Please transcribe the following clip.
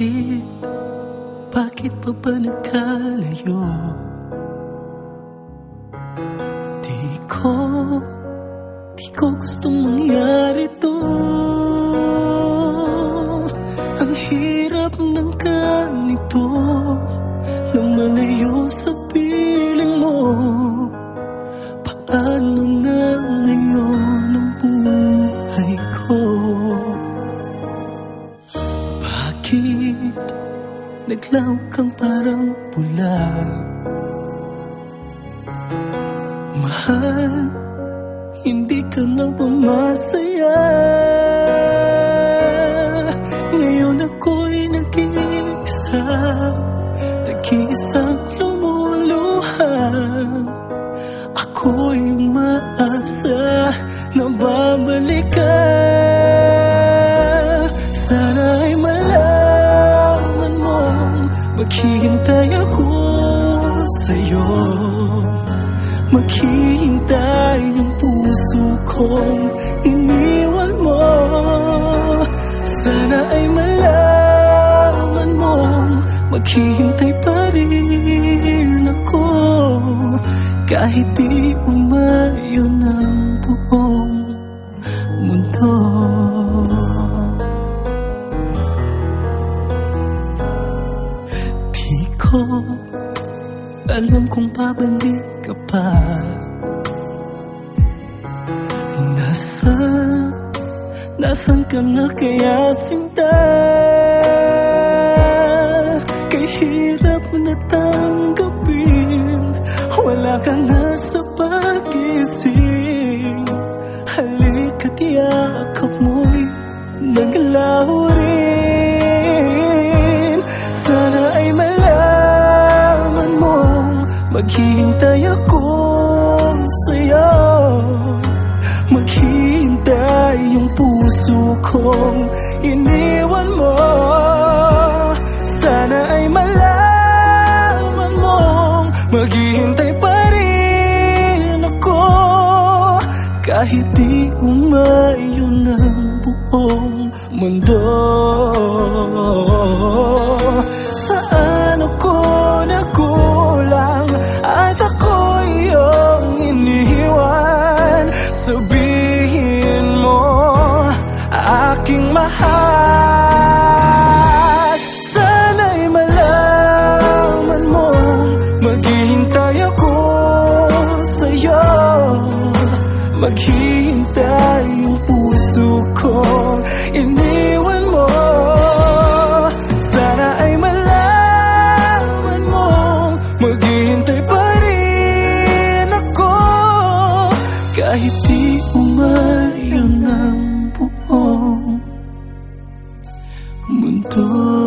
Bakit? Bakit pa ba nagkalayo? Di ko, di ko gustong mangyari to Ang hirap ng ganito Na malayo sa piling naglaw kang parang pula? Mahal, hindi ka na ba masaya? Ngayon ako'y nag-iisa Nag-iisang lumuluha Ako'y umaasa na babalik ka Maghihintay ang puso kong iniwan mo. Sana ay malaman mo Maghihintay pa rin ako. Kahit di umayo ng buong mundo alam kung babalik ka pa. Nasa, nasan ka na kaya sinta? Kay hirap na tanggapin Wala ka na sa pag-ising Halika't yakap mo'y naglaho Maghihintay ako sa'yo. Maghihintay yung puso kong iniwan mo. Sana ay malaman mo Maghihintay pa rin ako. Kahit di umayo ng buong mundo aking mahal. Sana'y malaman mo Maghihintay ako sa'yo. Maghihintay ang puso ko. Iniwan 梦多